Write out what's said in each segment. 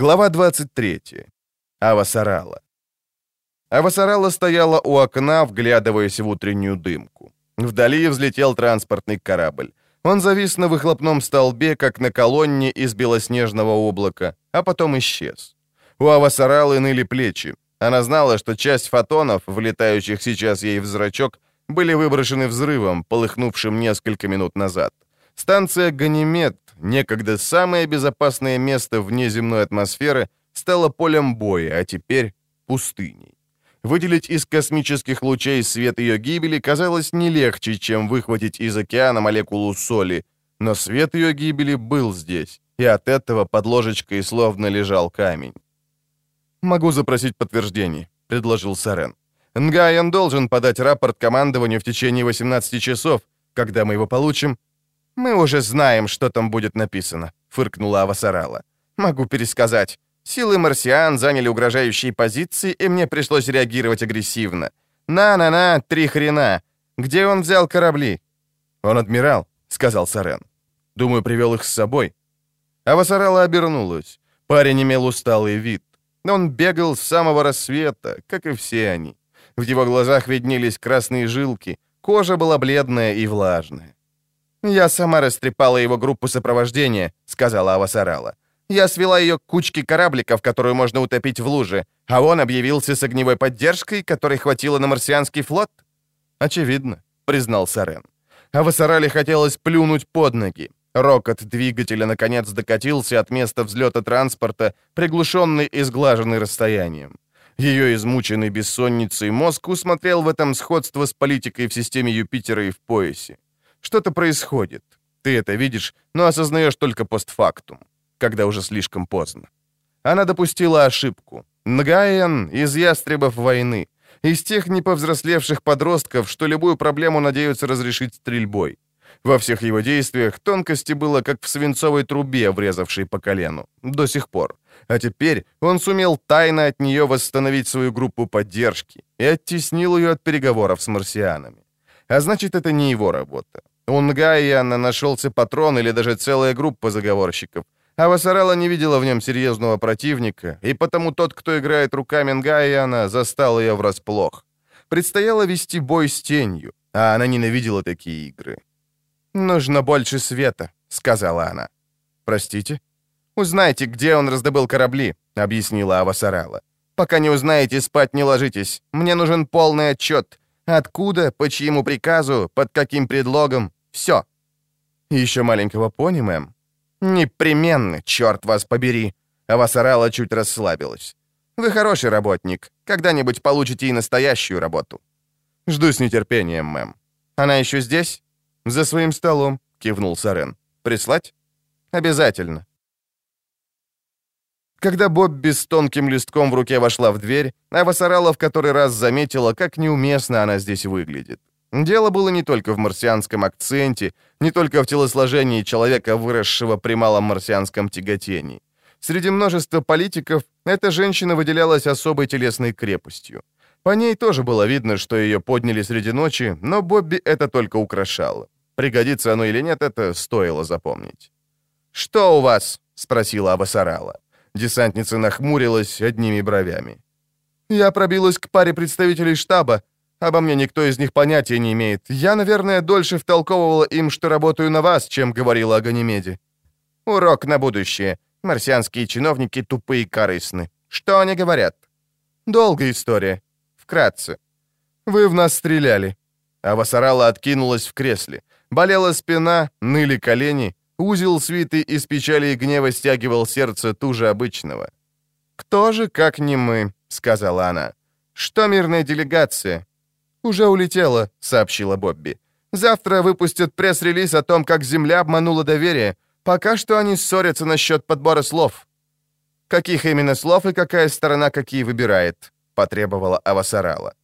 Глава 23. Авасарала. Авасарала стояла у окна, вглядываясь в утреннюю дымку. Вдали взлетел транспортный корабль. Он завис на выхлопном столбе, как на колонне из белоснежного облака, а потом исчез. У Авасаралы ныли плечи. Она знала, что часть фотонов, влетающих сейчас ей в зрачок, были выброшены взрывом, полыхнувшим несколько минут назад. Станция «Ганимед», некогда самое безопасное место вне земной атмосферы, стала полем боя, а теперь пустыней. Выделить из космических лучей свет ее гибели казалось не легче, чем выхватить из океана молекулу соли, но свет ее гибели был здесь, и от этого под ложечкой словно лежал камень. «Могу запросить подтверждение», — предложил Сарен. «Нгайен должен подать рапорт командованию в течение 18 часов. Когда мы его получим, «Мы уже знаем, что там будет написано», — фыркнула Авасарала. «Могу пересказать. Силы марсиан заняли угрожающие позиции, и мне пришлось реагировать агрессивно. На-на-на, три хрена. Где он взял корабли?» «Он адмирал», — сказал Сарен. «Думаю, привел их с собой». Авасарала обернулась. Парень имел усталый вид. Он бегал с самого рассвета, как и все они. В его глазах виднелись красные жилки, кожа была бледная и влажная. «Я сама растрепала его группу сопровождения», — сказала Авасарала. «Я свела ее к кучке корабликов, которую можно утопить в луже, а он объявился с огневой поддержкой, которой хватило на марсианский флот?» «Очевидно», — признал Сарен. Авасарале хотелось плюнуть под ноги. Рокот двигателя наконец докатился от места взлета транспорта, приглушенный и сглаженный расстоянием. Ее измученный бессонницей мозг усмотрел в этом сходство с политикой в системе Юпитера и в поясе. Что-то происходит. Ты это видишь, но осознаешь только постфактум, когда уже слишком поздно. Она допустила ошибку. Нгаен из ястребов войны, из тех неповзрослевших подростков, что любую проблему надеются разрешить стрельбой. Во всех его действиях тонкости было, как в свинцовой трубе, врезавшей по колену. До сих пор. А теперь он сумел тайно от нее восстановить свою группу поддержки и оттеснил ее от переговоров с марсианами. А значит, это не его работа. У Нгайяна нашелся патрон или даже целая группа заговорщиков. А Вассарала не видела в нем серьезного противника, и потому тот, кто играет руками Нгайяна, застал ее врасплох. Предстояло вести бой с тенью, а она ненавидела такие игры. «Нужно больше света», — сказала она. «Простите?» «Узнайте, где он раздобыл корабли», — объяснила Авасарала. «Пока не узнаете, спать не ложитесь. Мне нужен полный отчет. Откуда, по чьему приказу, под каким предлогом. Все. Еще маленького пони, мэм? Непременно, черт вас побери. А Вассарала чуть расслабилась. Вы хороший работник. Когда-нибудь получите и настоящую работу. Жду с нетерпением, мэм. Она еще здесь? За своим столом, кивнул Сарен. Прислать? Обязательно. Когда Бобби с тонким листком в руке вошла в дверь, Авасарала в который раз заметила, как неуместно она здесь выглядит. Дело было не только в марсианском акценте, не только в телосложении человека, выросшего при малом марсианском тяготении. Среди множества политиков эта женщина выделялась особой телесной крепостью. По ней тоже было видно, что ее подняли среди ночи, но Бобби это только украшало. Пригодится оно или нет, это стоило запомнить. «Что у вас?» — спросила Абасарала. Десантница нахмурилась одними бровями. «Я пробилась к паре представителей штаба. Обо мне никто из них понятия не имеет. Я, наверное, дольше втолковывала им, что работаю на вас, чем говорила о Ганимеде. Урок на будущее. Марсианские чиновники тупые и корыстны. Что они говорят? Долгая история. Вкратце. Вы в нас стреляли. А Васарала откинулась в кресле. Болела спина, ныли колени, Узел свиты из печали и гнева стягивал сердце туже обычного. «Кто же, как не мы?» — сказала она. «Что мирная делегация?» «Уже улетела», — сообщила Бобби. «Завтра выпустят пресс-релиз о том, как Земля обманула доверие. Пока что они ссорятся насчет подбора слов». «Каких именно слов и какая сторона какие выбирает?» — потребовала Авасарала.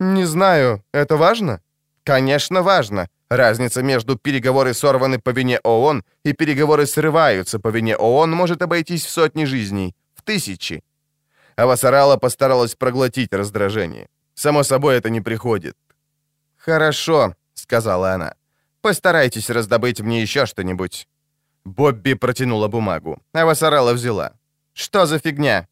«Не знаю. Это важно?» «Конечно, важно. Разница между переговоры сорваны по вине ООН и переговоры срываются по вине ООН может обойтись в сотни жизней, в тысячи. Авасарала постаралась проглотить раздражение. Само собой, это не приходит. «Хорошо», — сказала она. «Постарайтесь раздобыть мне еще что-нибудь». Бобби протянула бумагу. Авасарала взяла. «Что за фигня?»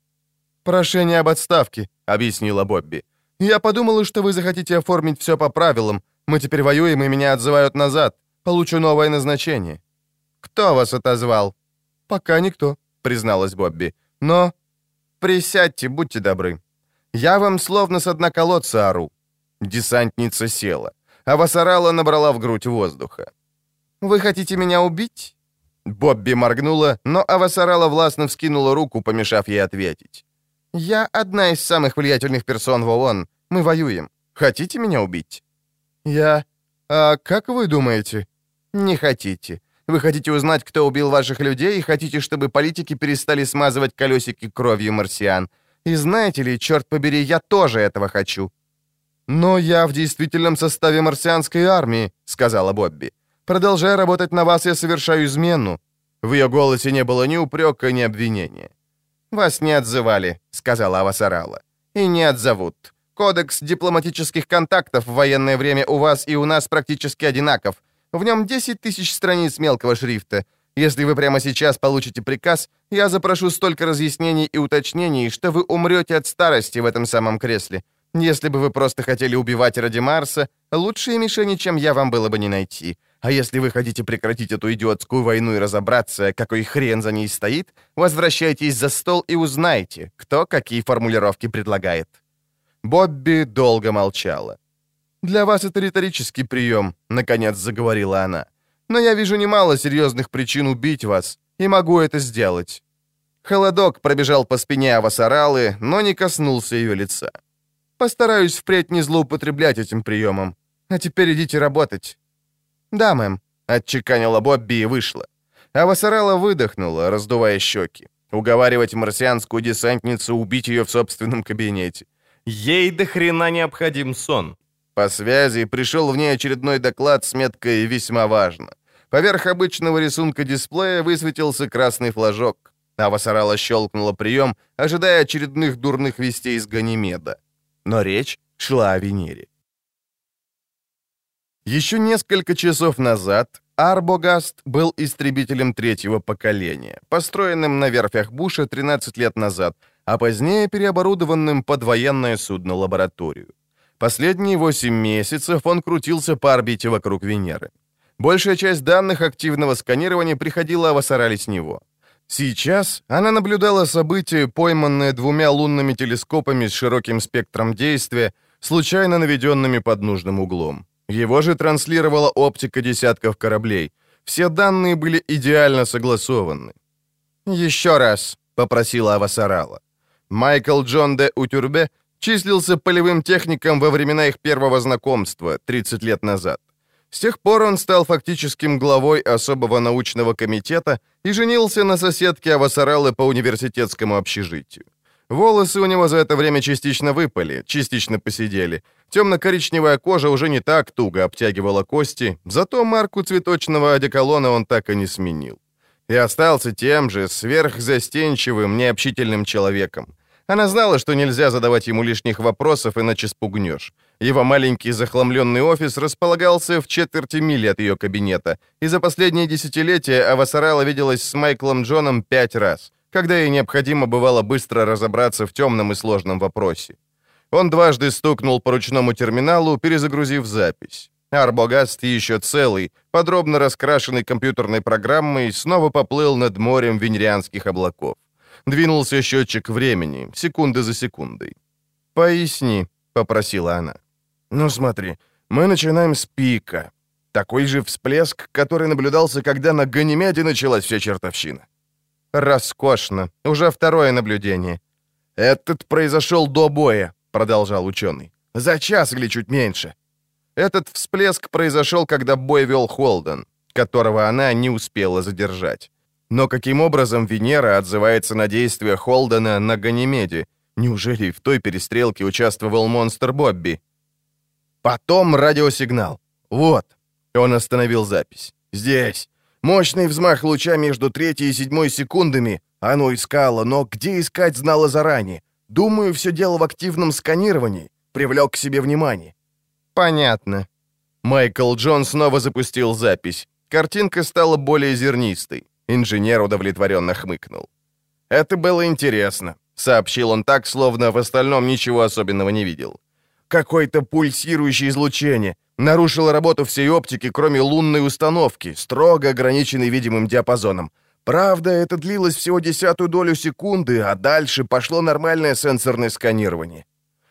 «Прошение об отставке», — объяснила Бобби. «Я подумала, что вы захотите оформить все по правилам. Мы теперь воюем, и меня отзывают назад. Получу новое назначение». «Кто вас отозвал?» «Пока никто», — призналась Бобби. «Но...» «Присядьте, будьте добры. Я вам словно с дна колодца ору». Десантница села, а Васарала набрала в грудь воздуха. «Вы хотите меня убить?» Бобби моргнула, но Авасарала властно вскинула руку, помешав ей ответить. «Я одна из самых влиятельных персон в ООН. Мы воюем. Хотите меня убить?» «Я... А как вы думаете?» «Не хотите. Вы хотите узнать, кто убил ваших людей, и хотите, чтобы политики перестали смазывать колесики кровью марсиан. И знаете ли, черт побери, я тоже этого хочу». «Но я в действительном составе марсианской армии», — сказала Бобби. «Продолжая работать на вас, я совершаю измену». В ее голосе не было ни упрека, ни обвинения. «Вас не отзывали», — сказала Авасарала. «И не отзовут. Кодекс дипломатических контактов в военное время у вас и у нас практически одинаков. В нем 10 тысяч страниц мелкого шрифта. Если вы прямо сейчас получите приказ, я запрошу столько разъяснений и уточнений, что вы умрете от старости в этом самом кресле. Если бы вы просто хотели убивать ради Марса, лучшие мишени, чем я, вам было бы не найти. А если вы хотите прекратить эту идиотскую войну и разобраться, какой хрен за ней стоит, возвращайтесь за стол и узнайте, кто какие формулировки предлагает». Бобби долго молчала. «Для вас это риторический прием», — наконец заговорила она. «Но я вижу немало серьезных причин убить вас, и могу это сделать». Холодок пробежал по спине Авасаралы, но не коснулся ее лица. «Постараюсь впредь не злоупотреблять этим приемом. А теперь идите работать». «Да, мэм», — отчеканила Бобби и вышла. Авасарала выдохнула, раздувая щеки. Уговаривать марсианскую десантницу убить ее в собственном кабинете. Ей до хрена необходим сон. По связи пришел в ней очередной доклад с меткой «Весьма важно». Поверх обычного рисунка дисплея высветился красный флажок. Авасарала щелкнула прием, ожидая очередных дурных вестей из Ганимеда. Но речь шла о Венере. Еще несколько часов назад Арбогаст был истребителем третьего поколения, построенным на верфях Буша 13 лет назад, а позднее переоборудованным под военное судно-лабораторию. Последние 8 месяцев он крутился по орбите вокруг Венеры. Большая часть данных активного сканирования приходила в Асарали с него. Сейчас она наблюдала события, пойманные двумя лунными телескопами с широким спектром действия, случайно наведенными под нужным углом. Его же транслировала оптика десятков кораблей. Все данные были идеально согласованы. «Еще раз», — попросила Авасарала. Майкл Джон де Утюрбе числился полевым техником во времена их первого знакомства, 30 лет назад. С тех пор он стал фактическим главой особого научного комитета и женился на соседке Авасаралы по университетскому общежитию. Волосы у него за это время частично выпали, частично посидели. Темно-коричневая кожа уже не так туго обтягивала кости, зато марку цветочного одеколона он так и не сменил. И остался тем же сверхзастенчивым, необщительным человеком. Она знала, что нельзя задавать ему лишних вопросов, иначе спугнешь. Его маленький захламленный офис располагался в четверти мили от ее кабинета, и за последние десятилетия Авасарала виделась с Майклом Джоном пять раз, когда ей необходимо бывало быстро разобраться в темном и сложном вопросе. Он дважды стукнул по ручному терминалу, перезагрузив запись. Арбогаст еще целый, подробно раскрашенный компьютерной программой, снова поплыл над морем венерианских облаков. Двинулся счетчик времени, секунды за секундой. «Поясни», — попросила она. «Ну смотри, мы начинаем с пика. Такой же всплеск, который наблюдался, когда на Ганимеде началась вся чертовщина». «Роскошно. Уже второе наблюдение». «Этот произошел до боя», — продолжал ученый. «За час или чуть меньше». Этот всплеск произошел, когда бой вел Холден, которого она не успела задержать. Но каким образом Венера отзывается на действия Холдена на Ганимеде? Неужели в той перестрелке участвовал монстр Бобби? Потом радиосигнал. Вот. Он остановил запись. Здесь. Мощный взмах луча между третьей и седьмой секундами. Оно искало, но где искать знало заранее. Думаю, все дело в активном сканировании. Привлек к себе внимание. Понятно. Майкл Джон снова запустил запись. Картинка стала более зернистой. Инженер удовлетворенно хмыкнул. «Это было интересно», — сообщил он так, словно в остальном ничего особенного не видел. «Какое-то пульсирующее излучение. Нарушило работу всей оптики, кроме лунной установки, строго ограниченной видимым диапазоном. Правда, это длилось всего десятую долю секунды, а дальше пошло нормальное сенсорное сканирование.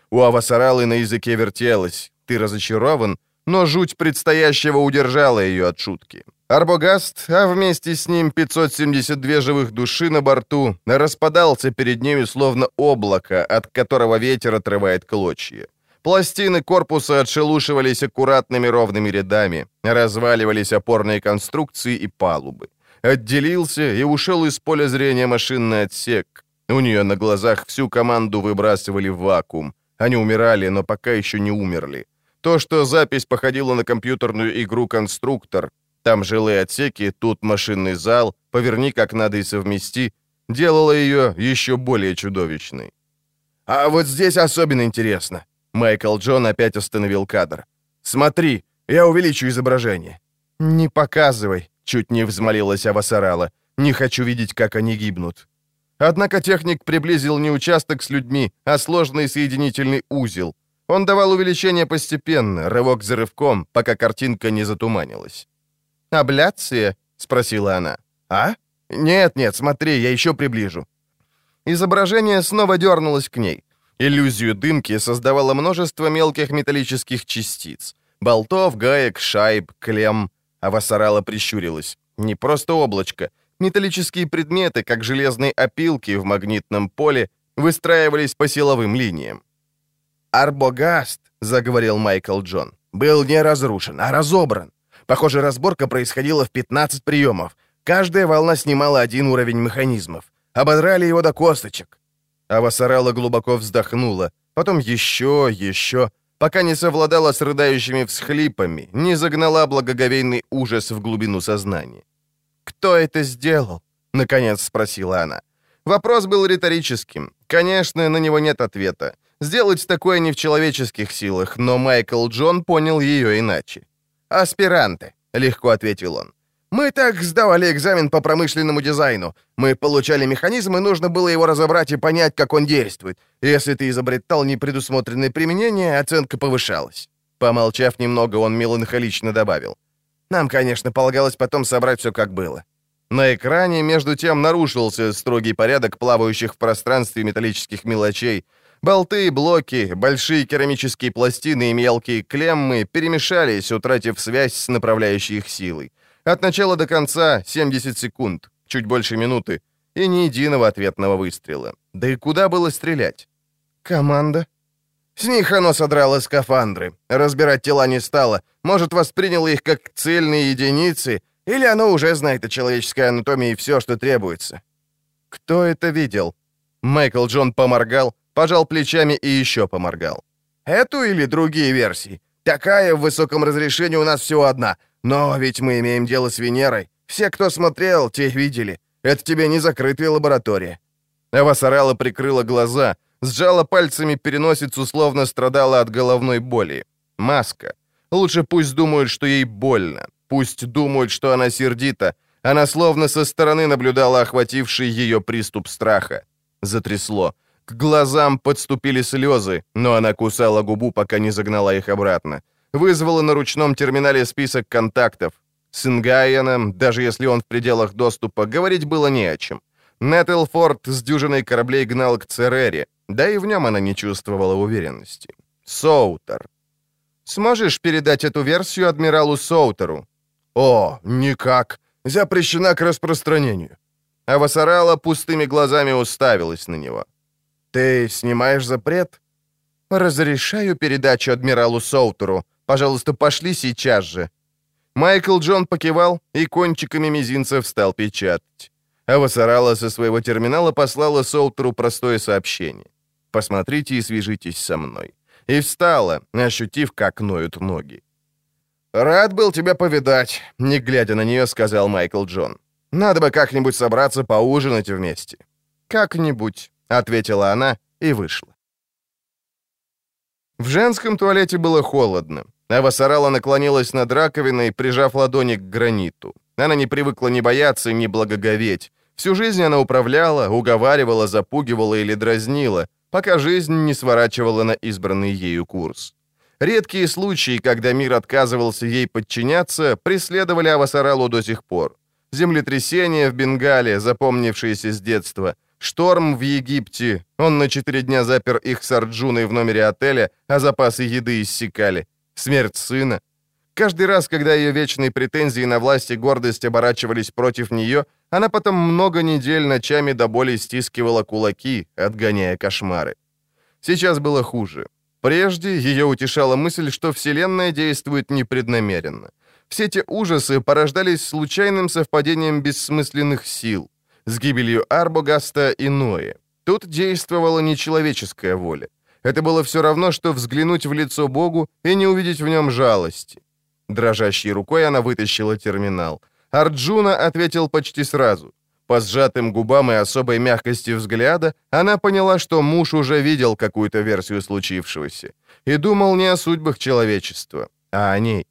У Авасаралы на языке вертелось. Ты разочарован, но жуть предстоящего удержала ее от шутки. Арбогаст, а вместе с ним 572 живых души на борту, распадался перед ними словно облако, от которого ветер отрывает клочья. Пластины корпуса отшелушивались аккуратными ровными рядами, разваливались опорные конструкции и палубы. Отделился и ушел из поля зрения машинный отсек. У нее на глазах всю команду выбрасывали в вакуум. Они умирали, но пока еще не умерли. То, что запись походила на компьютерную игру «Конструктор», там жилые отсеки, тут машинный зал, поверни как надо и совмести, делало ее еще более чудовищной. «А вот здесь особенно интересно», Майкл Джон опять остановил кадр. «Смотри, я увеличу изображение». «Не показывай», — чуть не взмолилась Авасарала. «Не хочу видеть, как они гибнут». Однако техник приблизил не участок с людьми, а сложный соединительный узел. Он давал увеличение постепенно, рывок за рывком, пока картинка не затуманилась. «Абляция?» — спросила она. «А? Нет-нет, смотри, я еще приближу». Изображение снова дернулось к ней. Иллюзию дымки создавало множество мелких металлических частиц. Болтов, гаек, шайб, клем. А Вассарала прищурилась. Не просто облачко. Металлические предметы, как железные опилки в магнитном поле, выстраивались по силовым линиям. «Арбогаст», — заговорил Майкл Джон, — «был не разрушен, а разобран. Похоже, разборка происходила в 15 приемов. Каждая волна снимала один уровень механизмов. Ободрали его до косточек. Авасарала глубоко вздохнула, потом еще, еще, пока не совладала с рыдающими всхлипами, не загнала благоговейный ужас в глубину сознания. «Кто это сделал?» — наконец спросила она. Вопрос был риторическим. Конечно, на него нет ответа. Сделать такое не в человеческих силах, но Майкл Джон понял ее иначе. «Аспиранты», — легко ответил он. Мы так сдавали экзамен по промышленному дизайну. Мы получали механизм, и нужно было его разобрать и понять, как он действует. Если ты изобретал непредусмотренное применение, оценка повышалась». Помолчав немного, он меланхолично добавил. «Нам, конечно, полагалось потом собрать все, как было». На экране, между тем, нарушился строгий порядок плавающих в пространстве металлических мелочей. Болты, блоки, большие керамические пластины и мелкие клеммы перемешались, утратив связь с направляющей их силой. От начала до конца 70 секунд, чуть больше минуты, и ни единого ответного выстрела. Да и куда было стрелять? Команда? С них оно содрало скафандры. Разбирать тела не стало. Может, восприняло их как цельные единицы, или оно уже знает о человеческой анатомии все, что требуется. Кто это видел? Майкл Джон поморгал, пожал плечами и еще поморгал. Эту или другие версии? Такая в высоком разрешении у нас всего одна — но ведь мы имеем дело с Венерой. Все, кто смотрел, те видели. Это тебе не закрытая лаборатория». Авасарала прикрыла глаза, сжала пальцами переносицу, словно страдала от головной боли. Маска. Лучше пусть думают, что ей больно. Пусть думают, что она сердита. Она словно со стороны наблюдала охвативший ее приступ страха. Затрясло. К глазам подступили слезы, но она кусала губу, пока не загнала их обратно вызвала на ручном терминале список контактов. С Ингайеном, даже если он в пределах доступа, говорить было не о чем. Неттлфорд с дюжиной кораблей гнал к Церере, да и в нем она не чувствовала уверенности. Соутер. «Сможешь передать эту версию адмиралу Соутеру?» «О, никак. Запрещена к распространению». Авасарала пустыми глазами уставилась на него. «Ты снимаешь запрет?» «Разрешаю передачу адмиралу Соутеру. Пожалуйста, пошли сейчас же». Майкл Джон покивал и кончиками мизинцев стал печатать. А Вассарала со своего терминала послала Солтеру простое сообщение. «Посмотрите и свяжитесь со мной». И встала, ощутив, как ноют ноги. «Рад был тебя повидать», — не глядя на нее, сказал Майкл Джон. «Надо бы как-нибудь собраться поужинать вместе». «Как-нибудь», — ответила она и вышла. В женском туалете было холодно. Ава Сарала наклонилась над раковиной, прижав ладони к граниту. Она не привыкла ни бояться, ни благоговеть. Всю жизнь она управляла, уговаривала, запугивала или дразнила, пока жизнь не сворачивала на избранный ею курс. Редкие случаи, когда мир отказывался ей подчиняться, преследовали Авасаралу до сих пор. Землетрясение в Бенгале, запомнившееся с детства, шторм в Египте, он на четыре дня запер их с Арджуной в номере отеля, а запасы еды иссякали, смерть сына. Каждый раз, когда ее вечные претензии на власть и гордость оборачивались против нее, она потом много недель ночами до боли стискивала кулаки, отгоняя кошмары. Сейчас было хуже. Прежде ее утешала мысль, что Вселенная действует непреднамеренно. Все эти ужасы порождались случайным совпадением бессмысленных сил, с гибелью Арбогаста и Ноя. Тут действовала нечеловеческая воля. Это было все равно, что взглянуть в лицо Богу и не увидеть в нем жалости. Дрожащей рукой она вытащила терминал. Арджуна ответил почти сразу. По сжатым губам и особой мягкости взгляда она поняла, что муж уже видел какую-то версию случившегося и думал не о судьбах человечества, а о ней.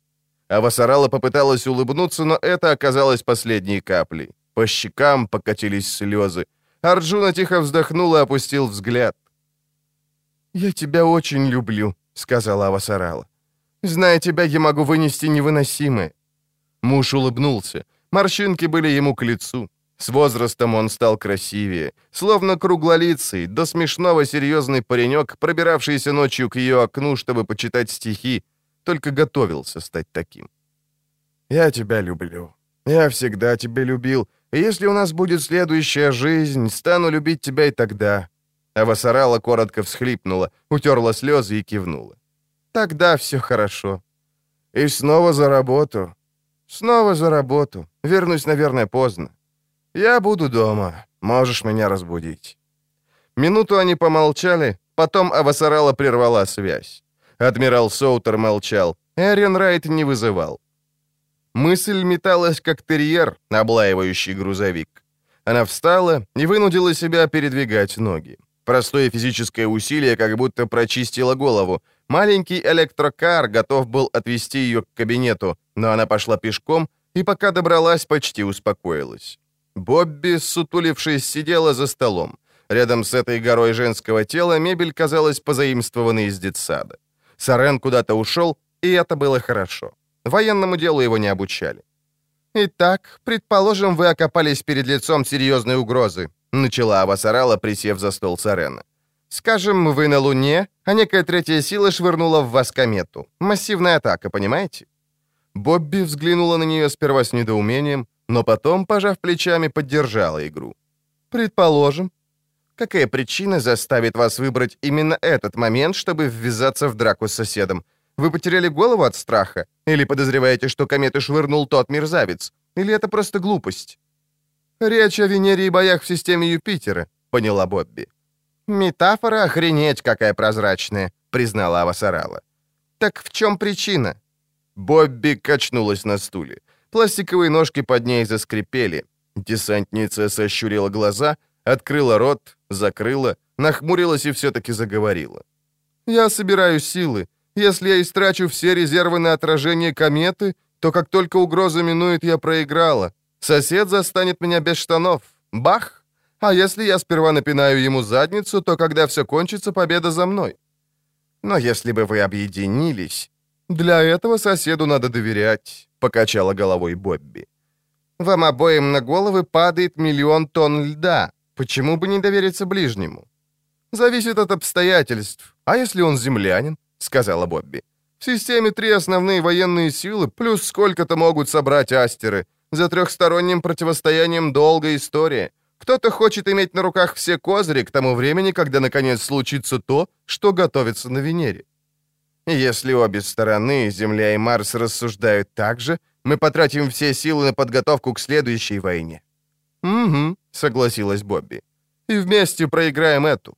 Авасарала попыталась улыбнуться, но это оказалось последней каплей. По щекам покатились слезы. Арджуна тихо вздохнул и опустил взгляд. «Я тебя очень люблю», — сказала Авасарала. «Зная тебя, я могу вынести невыносимое». Муж улыбнулся. Морщинки были ему к лицу. С возрастом он стал красивее, словно круглолицый, до смешного серьезный паренек, пробиравшийся ночью к ее окну, чтобы почитать стихи, только готовился стать таким. «Я тебя люблю. Я всегда тебя любил. Если у нас будет следующая жизнь, стану любить тебя и тогда». Авасарала коротко всхлипнула, утерла слезы и кивнула. «Тогда все хорошо». «И снова за работу». «Снова за работу. Вернусь, наверное, поздно». «Я буду дома. Можешь меня разбудить». Минуту они помолчали, потом Авасарала прервала связь. Адмирал Соутер молчал. Эрин Райт не вызывал. Мысль металась, как терьер, облаивающий грузовик. Она встала и вынудила себя передвигать ноги. Простое физическое усилие как будто прочистило голову. Маленький электрокар готов был отвезти ее к кабинету, но она пошла пешком и пока добралась, почти успокоилась. Бобби, сутулившись, сидела за столом. Рядом с этой горой женского тела мебель казалась позаимствованной из детсада. Сарен куда-то ушел, и это было хорошо. Военному делу его не обучали. «Итак, предположим, вы окопались перед лицом серьезной угрозы», начала Авасарала, присев за стол Сарена. «Скажем, вы на Луне, а некая третья сила швырнула в вас комету. Массивная атака, понимаете?» Бобби взглянула на нее сперва с недоумением, но потом, пожав плечами, поддержала игру. «Предположим. Какая причина заставит вас выбрать именно этот момент, чтобы ввязаться в драку с соседом? Вы потеряли голову от страха? Или подозреваете, что комету швырнул тот мерзавец? Или это просто глупость?» «Речь о Венере и боях в системе Юпитера», — поняла Бобби. «Метафора охренеть какая прозрачная», — признала Авасарала. «Так в чем причина?» Бобби качнулась на стуле. Пластиковые ножки под ней заскрипели. Десантница сощурила глаза, открыла рот, закрыла, нахмурилась и все-таки заговорила. «Я собираю силы. Если я истрачу все резервы на отражение кометы, то как только угроза минует, я проиграла. Сосед застанет меня без штанов. Бах! А если я сперва напинаю ему задницу, то когда все кончится, победа за мной. Но если бы вы объединились... Для этого соседу надо доверять, покачала головой Бобби. Вам обоим на головы падает миллион тонн льда. Почему бы не довериться ближнему? Зависит от обстоятельств. А если он землянин? Сказала Бобби. В системе три основные военные силы, плюс сколько-то могут собрать астеры. За трехсторонним противостоянием долгая история. Кто-то хочет иметь на руках все козыри к тому времени, когда наконец случится то, что готовится на Венере. Если обе стороны, Земля и Марс, рассуждают так же, мы потратим все силы на подготовку к следующей войне. «Угу», — согласилась Бобби. «И вместе проиграем эту».